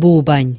Бубань